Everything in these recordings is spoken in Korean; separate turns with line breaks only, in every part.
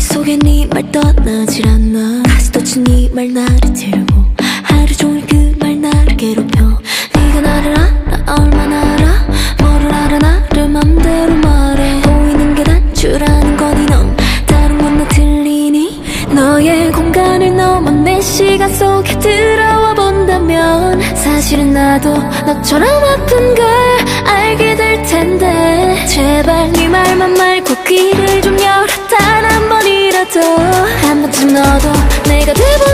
속에 네 말 떠나질 않아 가슴도친 네말 나를 들고. 하루 종일 그 말 나를 괴롭혀. 네가 나를 알아? 얼마나 알아? 뭐를 알아? 나를 맘대로 말해. 보이는 게 단추라는 거니 넌 다른 건나 들리니? 너의 공간을 넘어 내 시간 속에 들어와 본다면 사실은 나도 너처럼 아픈 걸 알게 될 텐데. 제발 네 말만 말고 귀를 좀단한 번이라도 한 번쯤 너도 내가 돼본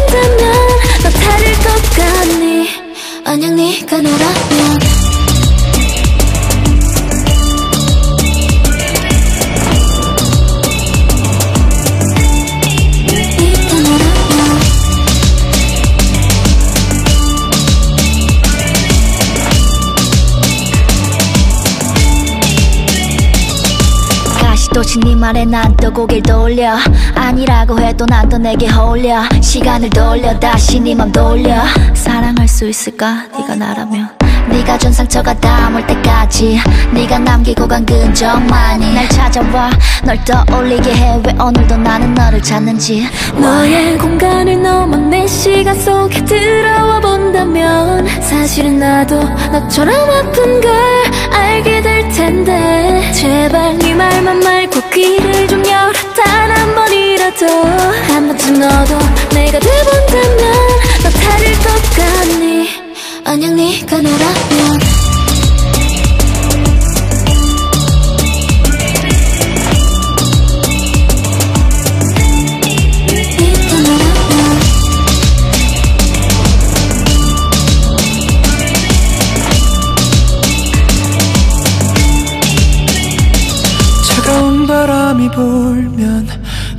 또친 네 말에 난 또 고개를 돌려. 아니라고 해도 난 또 내게 홀려. 시간을 돌려 다시 네 맘 돌려. 사랑할 수 있을까? 네가 나라면. 네가 준 상처가 닿을 때까지. 네가 남기고 간 흔적만이. 날 찾아와 널 떠올리게 해. 왜 오늘도 나는 너를 찾는지.
너의 공간을 넘어 내 시간 속에 들어와 본다면. 사실은 나도 너처럼 아픈 걸 알게 될 텐데. 제발 네 말만 말 고 귀를 좀 열어 단 한 번이라도 한 번쯤 너도 내가 돼본다면 너 다를 것 같니. 만약 네가 너라면
바람이 불면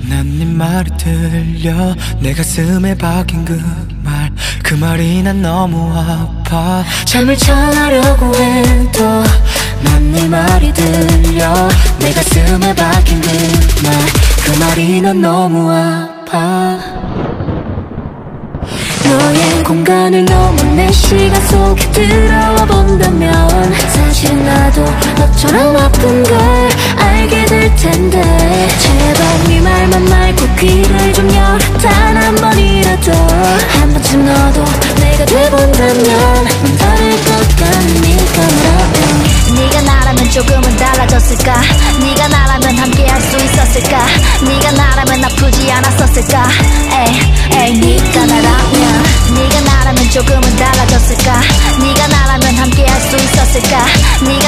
난 네 말이 들려. 내 가슴에 박힌 그 말 그 말이 난 너무 아파. 잠을 청하려고 해도 난 네 말이 들려. 내 가슴에 박힌 그 말 그 말이 난 너무 아파.
너의 공간을 넘어 내 시간 속에 들어와 본다면 사실 나도 너처럼 아픈 걸 본다면 넌 다를 것 말하면
네가 나라면 조금은 달라졌을까? 네가 나라면 함께 할 수 있었을까? 네가 나라면 아프지 않았었을까? 에이 에이 네가 나라면. 네가 나라면 조금은 달라졌을까? 네가 나라면 함께 할 수 있었을까? 네가